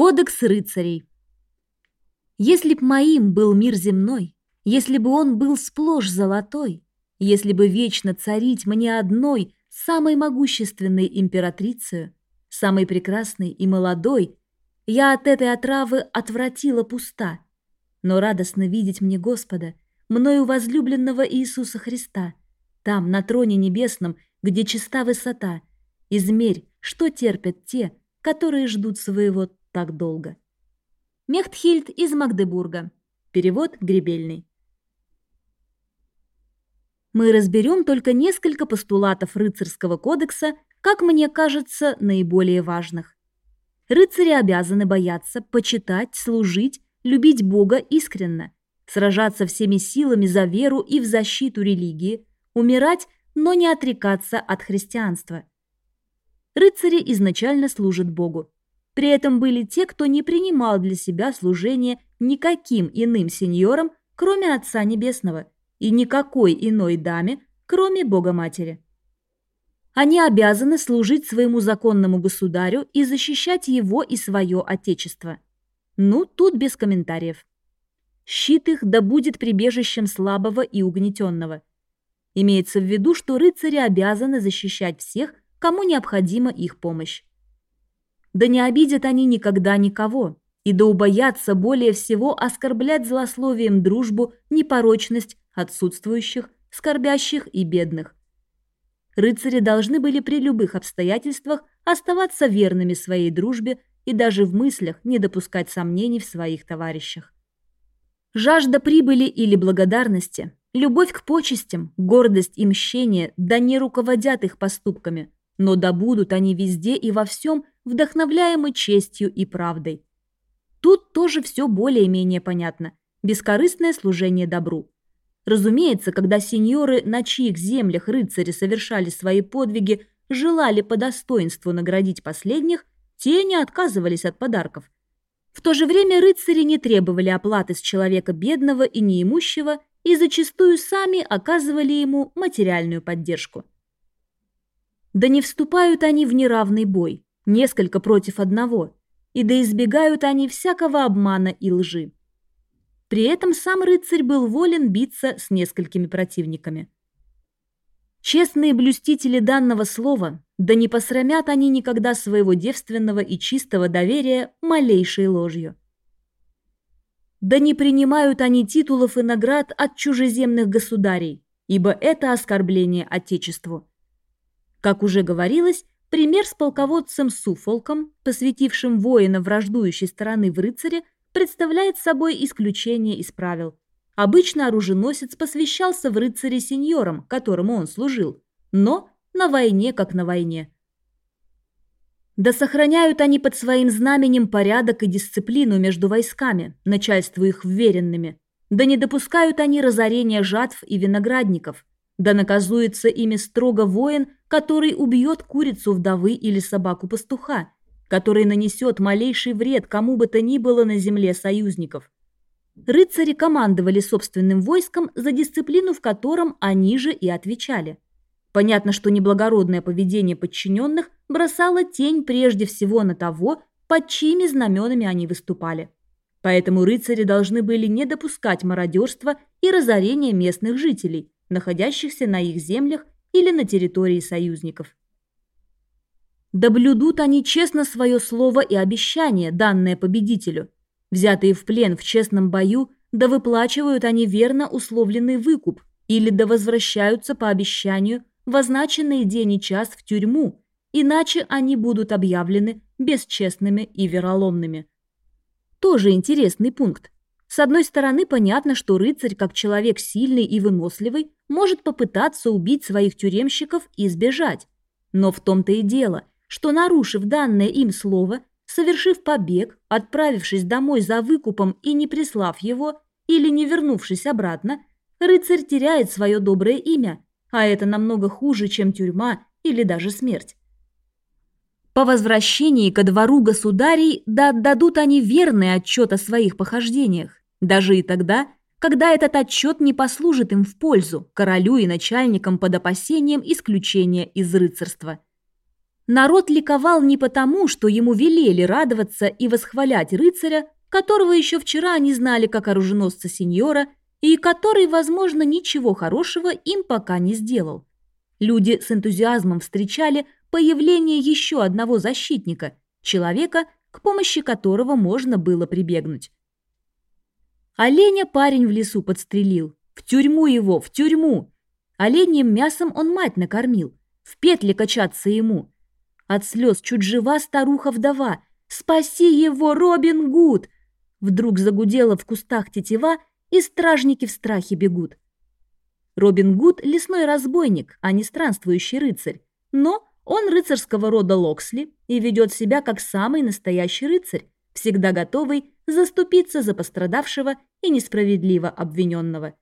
Кодекс рыцарей. Если б моим был мир земной, если бы он был сплошь золотой, если бы вечно царить мне одной, самой могущественной императрицей, самой прекрасной и молодой, я от этой отравы отвратила пуста. Но радостно видеть мне Господа, мною возлюбленного Иисуса Христа, там, на троне небесном, где чиста высота, измерь, что терпят те, которые ждут своего так долго. Мехтхильд из Магдебурга. Перевод Гребельный. Мы разберем только несколько постулатов рыцарского кодекса, как мне кажется, наиболее важных. Рыцари обязаны бояться, почитать, служить, любить Бога искренно, сражаться всеми силами за веру и в защиту религии, умирать, но не отрекаться от христианства. Рыцари изначально служат Богу. При этом были те, кто не принимал для себя служение никаким иным сеньорам, кроме Отца Небесного, и никакой иной даме, кроме Бога Матери. Они обязаны служить своему законному государю и защищать его и свое отечество. Ну, тут без комментариев. Щит их да будет прибежищем слабого и угнетенного. Имеется в виду, что рыцари обязаны защищать всех, кому необходима их помощь. Да не обидят они никогда никого, и да убоятся более всего оскорблять злословием дружбу, непорочность отсутствующих, скорбящих и бедных. Рыцари должны были при любых обстоятельствах оставаться верными своей дружбе и даже в мыслях не допускать сомнений в своих товарищах. Жажда прибыли или благодарности, любовь к почестям, гордость и мщение да не руководят их поступками, но да будут они везде и во всем вдохновляемы честью и правдой. Тут тоже все более-менее понятно. Бескорыстное служение добру. Разумеется, когда сеньоры, на чьих землях рыцари совершали свои подвиги, желали по достоинству наградить последних, те не отказывались от подарков. В то же время рыцари не требовали оплаты с человека бедного и неимущего и зачастую сами оказывали ему материальную поддержку. Да не вступают они в неравный бой, несколько против одного, и да избегают они всякого обмана и лжи. При этом сам рыцарь был волен биться с несколькими противниками. Честные блюстители данного слова, да не посрамят они никогда своего девственного и чистого доверия малейшей ложью. Да не принимают они титулов и наград от чужеземных государей, ибо это оскорбление Отечеству. Как уже говорилось, пример с полководцем Суфолком, посвятившим воина враждующей стороны в рыцаре, представляет собой исключение из правил. Обычно оруженосец посвящался в рыцаре сеньорам, которому он служил, но на войне как на войне. Да сохраняют они под своим знаменем порядок и дисциплину между войсками, начальству их вверенными. Да не допускают они разорения жатв и виноградников. Да наказуется ими строго воин, который убьет курицу вдовы или собаку пастуха, который нанесет малейший вред кому бы то ни было на земле союзников. Рыцари командовали собственным войском за дисциплину, в котором они же и отвечали. Понятно, что неблагородное поведение подчиненных бросало тень прежде всего на того, под чьими знаменами они выступали. Поэтому рыцари должны были не допускать мародерства и разорения местных жителей, находящихся на их землях или на территории союзников. Да блюдут они честно свое слово и обещание, данное победителю. Взятые в плен в честном бою, да выплачивают они верно условленный выкуп или да возвращаются по обещанию в означенный день и час в тюрьму, иначе они будут объявлены бесчестными и вероломными. Тоже интересный пункт. С одной стороны, понятно, что рыцарь, как человек сильный и выносливый, может попытаться убить своих тюремщиков и сбежать. Но в том-то и дело, что, нарушив данное им слово, совершив побег, отправившись домой за выкупом и не прислав его, или не вернувшись обратно, рыцарь теряет свое доброе имя, а это намного хуже, чем тюрьма или даже смерть. По возвращении ко двору государей да отдадут они верный отчет о своих похождениях, даже и тогда, когда этот отчет не послужит им в пользу, королю и начальникам под опасением исключения из рыцарства – Народ ликовал не потому, что ему велели радоваться и восхвалять рыцаря, которого еще вчера они знали как оруженосца сеньора и который, возможно, ничего хорошего им пока не сделал. Люди с энтузиазмом встречали появление еще одного защитника, человека, к помощи которого можно было прибегнуть. Оленя парень в лесу подстрелил. В тюрьму его, в тюрьму! Оленьим мясом он мать накормил. В петле качаться ему. От слез чуть жива старуха-вдова. «Спаси его, Робин Гуд!» Вдруг загудела в кустах тетива, и стражники в страхе бегут. Робин Гуд – лесной разбойник, а не странствующий рыцарь. Но он рыцарского рода Локсли и ведет себя как самый настоящий рыцарь, всегда готовый заступиться за пострадавшего и несправедливо обвиненного.